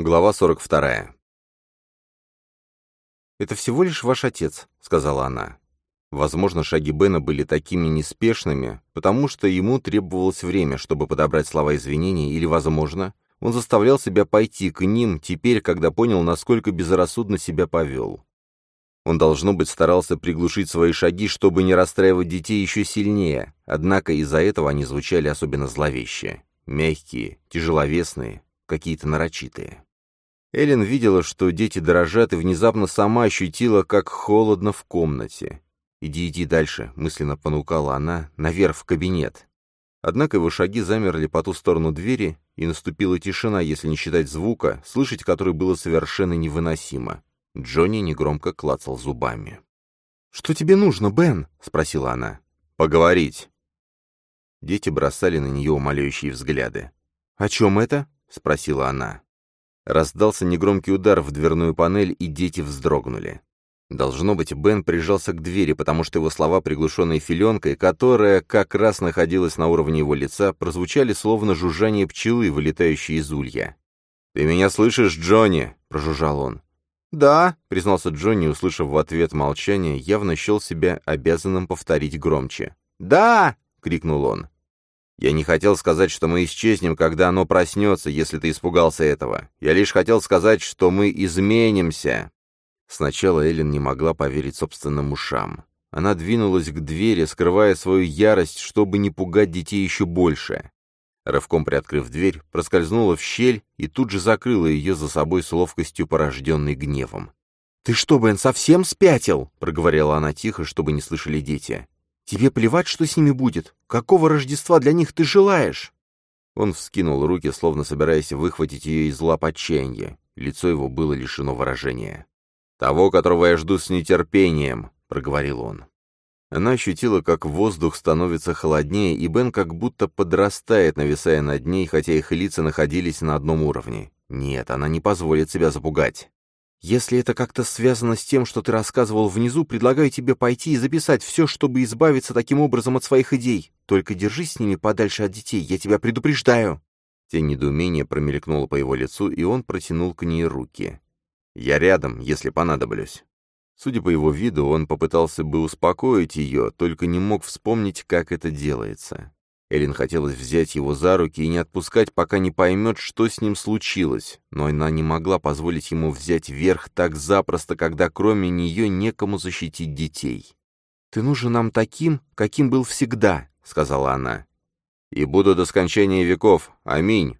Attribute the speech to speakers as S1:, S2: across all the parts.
S1: Глава 42. «Это всего лишь ваш отец», — сказала она. Возможно, шаги Бена были такими неспешными, потому что ему требовалось время, чтобы подобрать слова извинения, или, возможно, он заставлял себя пойти к ним теперь, когда понял, насколько безрассудно себя повел. Он, должно быть, старался приглушить свои шаги, чтобы не расстраивать детей еще сильнее, однако из-за этого они звучали особенно зловеще. Мягкие, тяжеловесные, какие-то нарочитые. Эллен видела, что дети дрожат, и внезапно сама ощутила, как холодно в комнате. «Иди, иди дальше», — мысленно понукала она, — «наверх в кабинет». Однако его шаги замерли по ту сторону двери, и наступила тишина, если не считать звука, слышать который было совершенно невыносимо. Джонни негромко клацал зубами. «Что тебе нужно, Бен?» — спросила она. «Поговорить». Дети бросали на нее умоляющие взгляды. «О чем это?» — спросила она. Раздался негромкий удар в дверную панель, и дети вздрогнули. Должно быть, Бен прижался к двери, потому что его слова, приглушенные филенкой, которая как раз находилась на уровне его лица, прозвучали словно жужжание пчелы, вылетающей из улья. «Ты меня слышишь, Джонни?» — прожужжал он.
S2: «Да», —
S1: признался Джонни, услышав в ответ молчание, явно счел себя обязанным повторить громче.
S2: «Да!»
S1: — крикнул он. Я не хотел сказать, что мы исчезнем, когда оно проснется, если ты испугался этого. Я лишь хотел сказать, что мы изменимся». Сначала Эллен не могла поверить собственным ушам. Она двинулась к двери, скрывая свою ярость, чтобы не пугать детей еще больше. Рывком приоткрыв дверь, проскользнула в щель и тут же закрыла ее за собой с ловкостью, порожденной гневом.
S2: «Ты что, Бен, совсем спятил?»
S1: — проговорила она тихо, чтобы не слышали дети.
S2: Тебе плевать, что с ними будет? Какого Рождества для них ты желаешь?»
S1: Он вскинул руки, словно собираясь выхватить ее из лап отчаяния. Лицо его было лишено выражения. «Того, которого я жду с нетерпением», — проговорил он. Она ощутила, как воздух становится холоднее, и Бен как будто подрастает, нависая над ней, хотя их лица находились на одном уровне. Нет, она не позволит себя запугать.
S2: Если это как-то связано с тем, что ты рассказывал внизу, предлагаю тебе пойти и записать все, чтобы избавиться таким образом от своих идей. Только держись с ними подальше от детей, я тебя предупреждаю».
S1: Тень недоумения промелькнула по его лицу, и он протянул к ней руки. «Я рядом, если понадоблюсь». Судя по его виду, он попытался бы успокоить ее, только не мог вспомнить, как это делается. Эллен хотелось взять его за руки и не отпускать, пока не поймет, что с ним случилось, но она не могла позволить ему взять верх так запросто, когда кроме нее некому защитить детей.
S2: «Ты нужен нам таким, каким был всегда», — сказала она.
S1: «И буду до скончания веков. Аминь».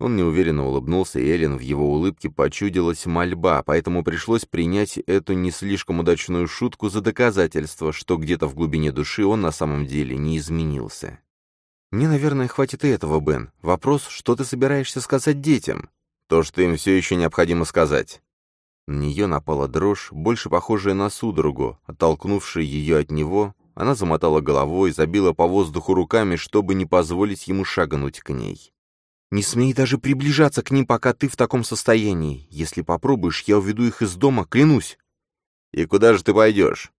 S1: Он неуверенно улыбнулся, и Эллен в его улыбке почудилась мольба, поэтому пришлось принять эту не слишком удачную шутку за доказательство, что где-то в глубине души он на самом деле не изменился.
S2: «Мне, наверное, хватит и этого, Бен. Вопрос, что ты собираешься сказать детям?»
S1: «То, что им все еще необходимо сказать». На нее напала дрожь, больше похожая на судорогу. Оттолкнувшая ее от него, она замотала головой, забила по воздуху руками, чтобы не позволить ему шагнуть к ней.
S2: «Не смей даже приближаться к ним, пока ты в таком состоянии. Если попробуешь, я уведу их из дома, клянусь».
S1: «И куда же ты пойдешь?»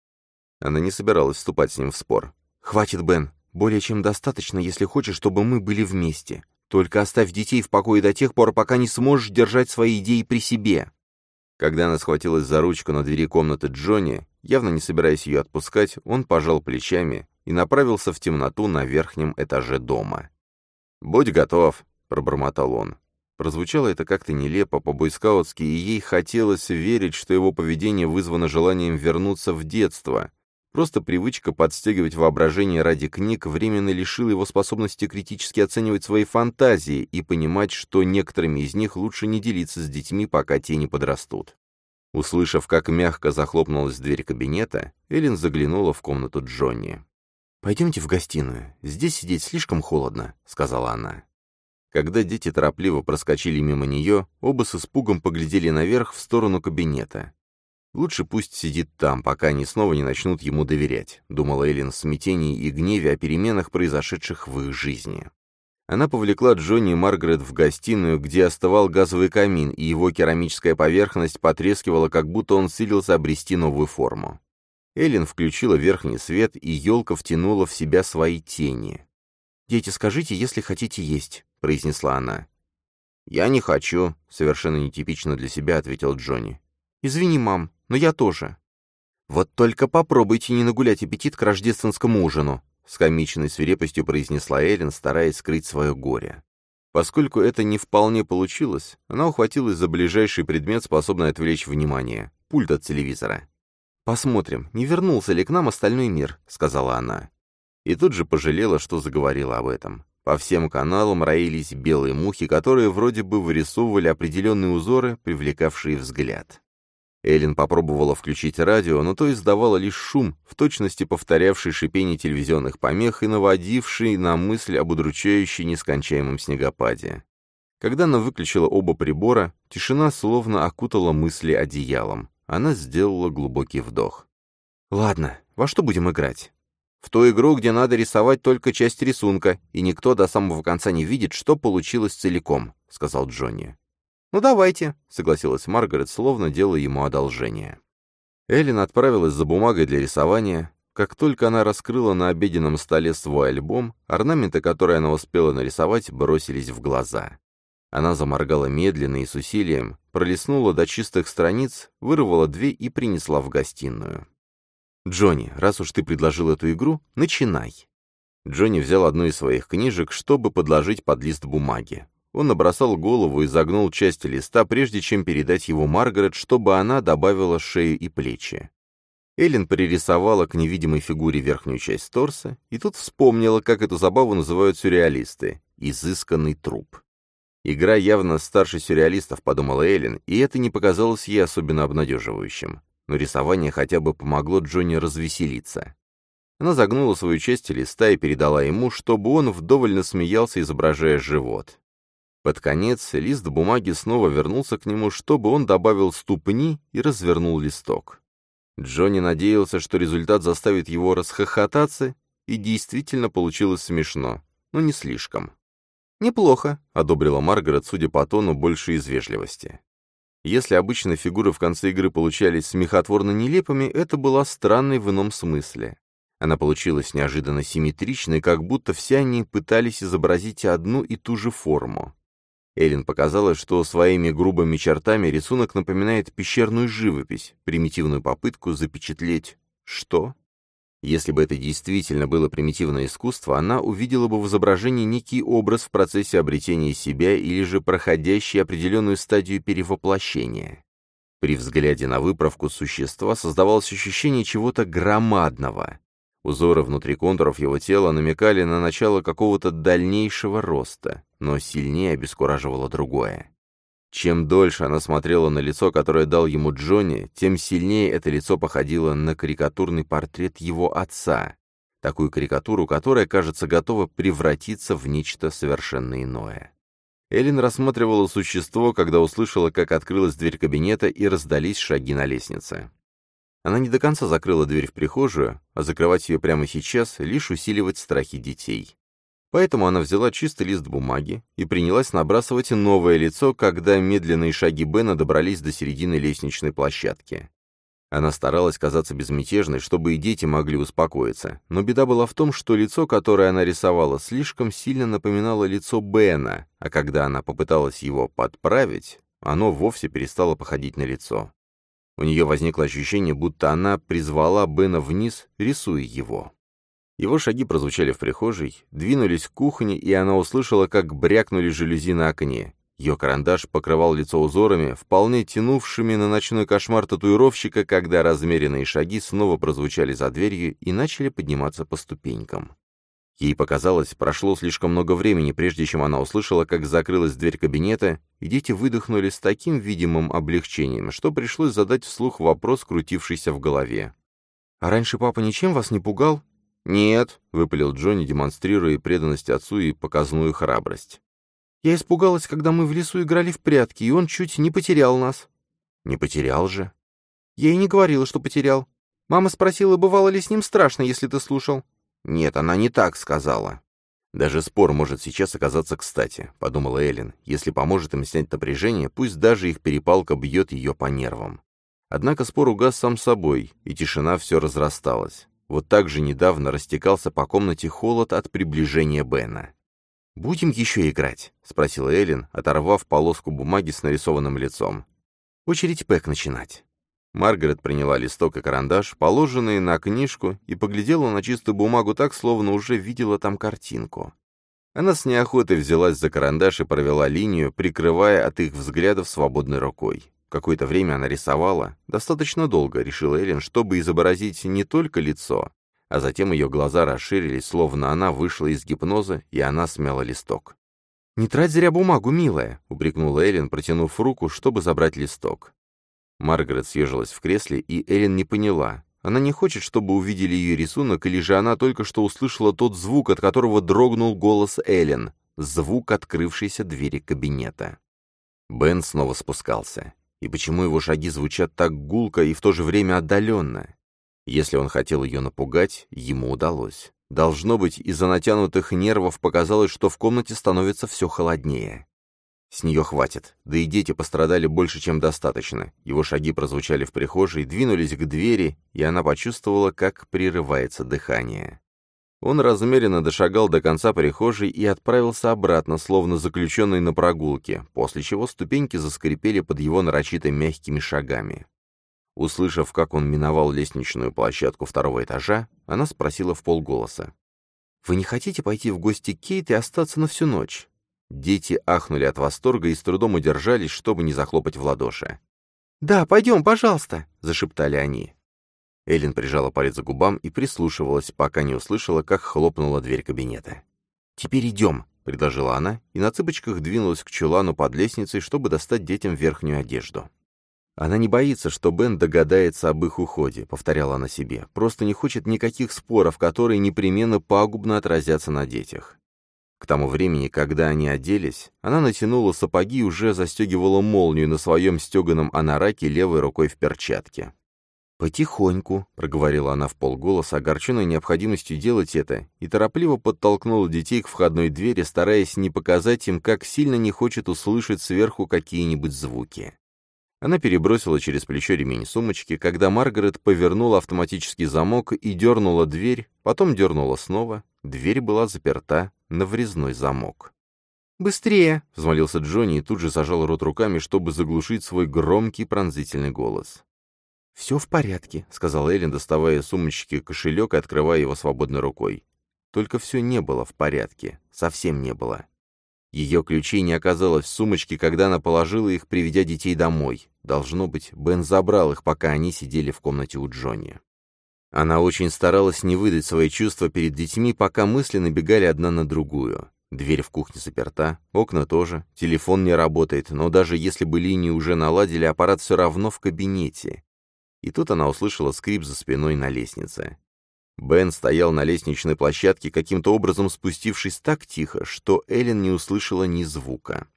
S1: Она не собиралась вступать с ним в спор.
S2: «Хватит, Бен. Более чем достаточно, если хочешь, чтобы мы были вместе. Только оставь детей в покое до тех пор, пока не сможешь держать свои идеи при себе».
S1: Когда она схватилась за ручку на двери комнаты Джонни, явно не собираясь ее отпускать, он пожал плечами и направился в темноту на верхнем этаже дома. «Будь готов», — пробормотал он. Прозвучало это как-то нелепо, по-бойскаутски, и ей хотелось верить, что его поведение вызвано желанием вернуться в детство, Просто привычка подстегивать воображение ради книг временно лишила его способности критически оценивать свои фантазии и понимать, что некоторыми из них лучше не делиться с детьми, пока те не подрастут. Услышав, как мягко захлопнулась дверь кабинета, Эллен заглянула в комнату Джонни.
S2: «Пойдемте в гостиную. Здесь сидеть слишком холодно», — сказала она.
S1: Когда дети торопливо проскочили мимо нее, оба с испугом поглядели наверх в сторону кабинета. Лучше пусть сидит там, пока они снова не начнут ему доверять, думала Эллен в смятении и гневе о переменах, произошедших в их жизни. Она повлекла Джонни и Маргарет в гостиную, где остывал газовый камин, и его керамическая поверхность потрескивала, как будто он силился обрести новую форму. Эллен включила верхний свет, и елка втянула в себя свои тени.
S2: «Дети, скажите, если хотите есть», — произнесла она.
S1: «Я не хочу», — совершенно нетипично для себя ответил Джонни.
S2: «Извини, мам, но я тоже». «Вот только попробуйте не нагулять аппетит к рождественскому ужину», — с комичной свирепостью произнесла Эллен, стараясь скрыть свое горе. Поскольку это не вполне получилось, она ухватилась за ближайший предмет, способный отвлечь внимание — пульт от телевизора. «Посмотрим, не вернулся ли к нам остальной мир», — сказала она. И тут же пожалела, что заговорила об этом. По всем каналам роились белые мухи, которые вроде бы вырисовывали определенные узоры, привлекавшие взгляд. Эллен попробовала включить радио, но то издавало лишь шум, в точности повторявший шипение телевизионных помех и наводивший на мысль об удручающей нескончаемом снегопаде. Когда она выключила оба прибора, тишина словно окутала мысли одеялом. Она сделала глубокий вдох. «Ладно, во что будем играть?» «В ту игру, где надо рисовать только часть рисунка, и никто до самого конца не видит, что получилось целиком», — сказал Джонни. «Ну давайте», — согласилась Маргарет, словно делая ему одолжение. Эллен отправилась за бумагой для рисования. Как только она раскрыла на обеденном столе свой альбом, орнаменты, которые она успела нарисовать, бросились в глаза. Она заморгала медленно и с усилием, пролистнула до чистых страниц, вырвала две и принесла в гостиную. «Джонни, раз уж ты предложил эту игру, начинай». Джонни взял одну из своих книжек, чтобы подложить под лист бумаги. Он набросал голову и загнул часть листа, прежде чем передать его Маргарет, чтобы она добавила шею и плечи. Эллен пририсовала к невидимой фигуре верхнюю часть торса, и тут вспомнила, как эту забаву называют сюрреалисты — изысканный труп. Игра явно старше сюрреалистов, подумала Эллен, и это не показалось ей особенно обнадеживающим. Но рисование хотя бы помогло Джонни развеселиться. Она загнула свою часть листа и передала ему, чтобы он вдоволь насмеялся, изображая живот. Под конец лист бумаги снова вернулся к нему, чтобы он добавил ступни и развернул листок. Джонни надеялся, что результат заставит его расхохотаться, и действительно получилось смешно, но не слишком. «Неплохо», — одобрила Маргарет, судя по тону, больше из вежливости. Если обычно фигуры в конце игры получались смехотворно нелепыми, это была странной в ином смысле. Она получилась неожиданно симметричной, как будто все они пытались изобразить одну и ту же форму. Эллен показалось, что своими грубыми чертами рисунок напоминает пещерную живопись, примитивную попытку запечатлеть что? Если бы это действительно было примитивное искусство, она увидела бы в изображении некий образ в процессе обретения себя или же проходящий определенную стадию перевоплощения. При взгляде на выправку существа создавалось ощущение чего-то громадного. Узоры внутри контуров его тела намекали на начало какого-то дальнейшего роста, но сильнее обескураживало другое. Чем дольше она смотрела на лицо, которое дал ему Джонни, тем сильнее это лицо походило на карикатурный портрет его отца, такую карикатуру, которая, кажется, готова превратиться в нечто совершенно иное. Эллен рассматривала существо, когда услышала, как открылась дверь кабинета и раздались шаги на лестнице. Она не до конца закрыла дверь в прихожую, а закрывать ее прямо сейчас — лишь усиливать страхи детей. Поэтому она взяла чистый лист бумаги и принялась набрасывать новое лицо, когда медленные шаги Бена добрались до середины лестничной площадки. Она старалась казаться безмятежной, чтобы и дети могли успокоиться, но беда была в том, что лицо, которое она рисовала, слишком сильно напоминало лицо Бена, а когда она попыталась его подправить, оно вовсе перестало походить на лицо. У нее возникло ощущение, будто она призвала Бена вниз, рисуя его. Его шаги прозвучали в прихожей, двинулись к кухне, и она услышала, как брякнули жалюзи на окне. Ее карандаш покрывал лицо узорами, вполне тянувшими на ночной кошмар татуировщика, когда размеренные шаги снова прозвучали за дверью и начали подниматься по ступенькам. Ей показалось, прошло слишком много времени, прежде чем она услышала, как закрылась дверь кабинета, и дети выдохнули с таким видимым облегчением, что пришлось задать вслух вопрос, крутившийся в голове. «А раньше папа ничем вас не пугал?» «Нет», — выпалил Джонни, демонстрируя преданность отцу и показную храбрость. «Я испугалась, когда мы в лесу играли в прятки, и он чуть не потерял нас». «Не потерял же». «Я и не говорила, что потерял. Мама спросила, бывало ли с ним страшно, если ты слушал. «Нет, она не так сказала». «Даже спор может сейчас оказаться кстати», — подумала Эллен. «Если поможет им снять напряжение, пусть даже их перепалка бьет ее по нервам». Однако спор угас сам собой, и тишина все разрасталась. Вот так же недавно растекался по комнате холод от приближения Бена. «Будем еще играть?» — спросила Эллен, оторвав полоску бумаги с нарисованным лицом. «Очередь Пэк начинать». Маргарет приняла листок и карандаш, положенные на книжку, и поглядела на чистую бумагу так, словно уже видела там картинку. Она с неохотой взялась за карандаш и провела линию, прикрывая от их взглядов свободной рукой. Какое-то время она рисовала, достаточно долго, решила Эллен, чтобы изобразить не только лицо, а затем ее глаза расширились, словно она вышла из гипноза, и она смяла листок. «Не трать зря бумагу, милая», — упрекнула Эллен, протянув руку, чтобы забрать листок. Маргарет съежилась в кресле, и Эллен не поняла. Она не хочет, чтобы увидели ее рисунок, или же она только что услышала тот звук, от которого дрогнул голос Эллен, звук открывшейся двери кабинета. Бен снова спускался. И почему его шаги звучат так гулко и в то же время отдаленно? Если он хотел ее напугать, ему удалось. Должно быть, из-за натянутых нервов показалось, что в комнате становится все холоднее. С нее хватит. Да и дети пострадали больше, чем достаточно. Его шаги прозвучали в прихожей, двинулись к двери, и она почувствовала, как прерывается дыхание. Он размеренно дошагал до конца прихожей и отправился обратно, словно заключенный на прогулке, после чего ступеньки заскрипели под его нарочито мягкими шагами. Услышав, как он миновал лестничную площадку второго этажа, она спросила в полголоса. «Вы не хотите пойти в гости к Кейт и остаться на всю ночь?» Дети ахнули от восторга и с трудом удержались, чтобы не захлопать в ладоши. «Да, пойдем, пожалуйста!» — зашептали они. Эллен прижала палец к губам и прислушивалась, пока не услышала, как хлопнула дверь кабинета. «Теперь идем», — предложила она, и на цыпочках двинулась к чулану под лестницей, чтобы достать детям верхнюю одежду. Она не боится, что Бен догадается об их уходе, повторяла она себе, просто не хочет никаких споров, которые непременно пагубно отразятся на детях. К тому времени, когда они оделись, она натянула сапоги и уже застегивала молнию на своем стеганом анараке левой рукой в перчатке. «Потихоньку», — проговорила она в полголоса, огорченной необходимостью делать это, и торопливо подтолкнула детей к входной двери, стараясь не показать им, как сильно не хочет услышать сверху какие-нибудь звуки. Она перебросила через плечо ремень сумочки, когда Маргарет повернула автоматический замок и дернула дверь, потом дернула снова. Дверь была заперта на врезной замок. «Быстрее!» — взмолился Джонни и тут же зажал рот руками, чтобы заглушить свой громкий пронзительный голос. «Все в порядке», — сказал Эллен, доставая из сумочки кошелек и открывая его свободной рукой. Только все не было в порядке, совсем не было. Ее ключей не оказалось в сумочке, когда она положила их, приведя детей домой. Должно быть, Бен забрал их, пока они сидели в комнате у Джонни. Она очень старалась не выдать свои чувства перед детьми, пока мысли набегали одна на другую. Дверь в кухне заперта, окна тоже, телефон не работает, но даже если бы линии уже наладили, аппарат все равно в кабинете. И тут она услышала скрип за спиной на лестнице. Бен стоял на лестничной площадке, каким-то образом спустившись так тихо, что Эллен не услышала ни звука.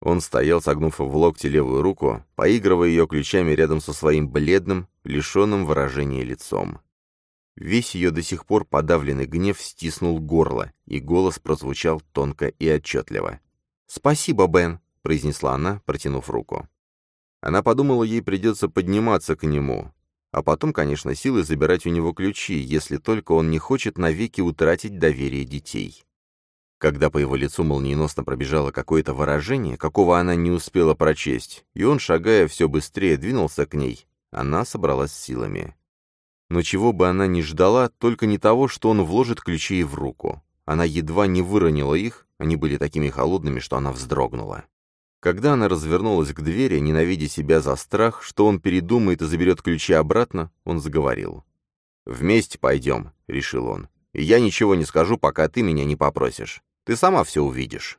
S2: Он стоял, согнув в локте левую руку, поигрывая ее ключами рядом со своим бледным, лишенным выражения лицом. Весь ее до сих пор подавленный гнев стиснул горло, и голос прозвучал тонко и отчетливо. «Спасибо, Бен», — произнесла она, протянув руку. Она подумала, ей придется подниматься к нему, а потом, конечно, силы забирать у него ключи, если только он не хочет навеки утратить доверие детей. Когда по его лицу молниеносно пробежало какое-то выражение, какого она не успела прочесть, и он, шагая все быстрее, двинулся к ней, она собралась силами. Но чего бы она ни ждала, только не того, что он вложит ключи ей в руку. Она едва не выронила их, они были такими холодными, что она вздрогнула. Когда она развернулась к двери, ненавидя себя за страх, что он передумает и заберет ключи обратно, он заговорил. «Вместе пойдем», — решил он. «И я ничего не скажу, пока ты меня не попросишь. Ты сама все увидишь».